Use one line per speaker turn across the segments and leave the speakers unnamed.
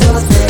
So.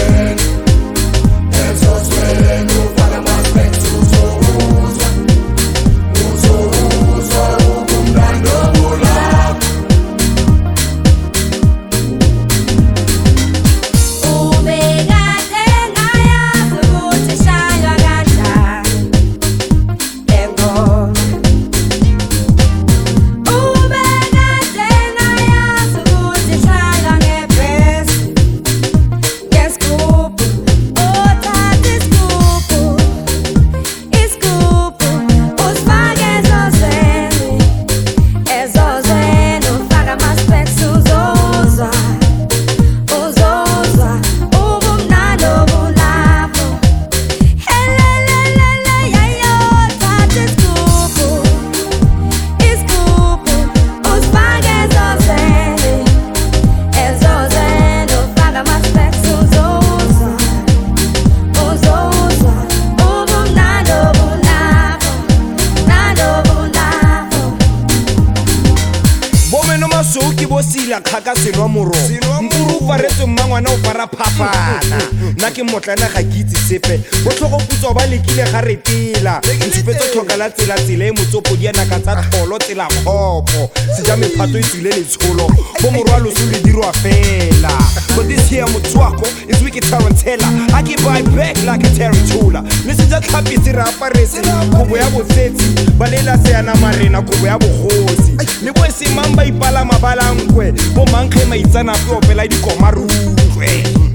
mano masou ke bo sila kgaka selwa moron nkuru o faretseng ma ngwana o fara phapana nna ke motlana ga keitse sepe botlhokoputso ba lekile ga re tela ntshupetso tlhoka la tselatsela e motsopo di anaka tsa tholo tselakgopo seja mephato e tswile letsholo bo morwa loso le dirwa fela bo disea motswako e tswe ke tarantela a ke buy back like a territola le seja tlhapise re aparese kobo ya botsetsi ba leela seanamarena kobo ya bogosi le bo e seng mang ba ipa mabala mabalankwe bo mankge maitsanape opela dikomarutlwe mm.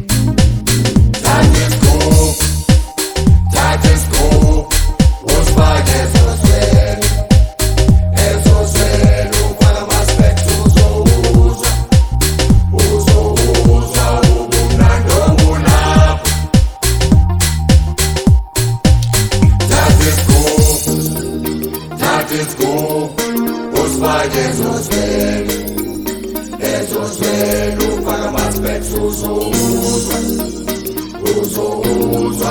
uzo uzo uzo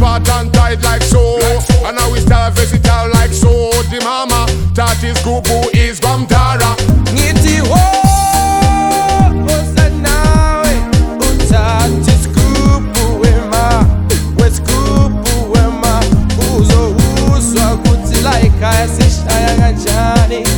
part and tight like so. like so. And now we start visit out like so. The mama that is Gubu is Bamtara. Yeah.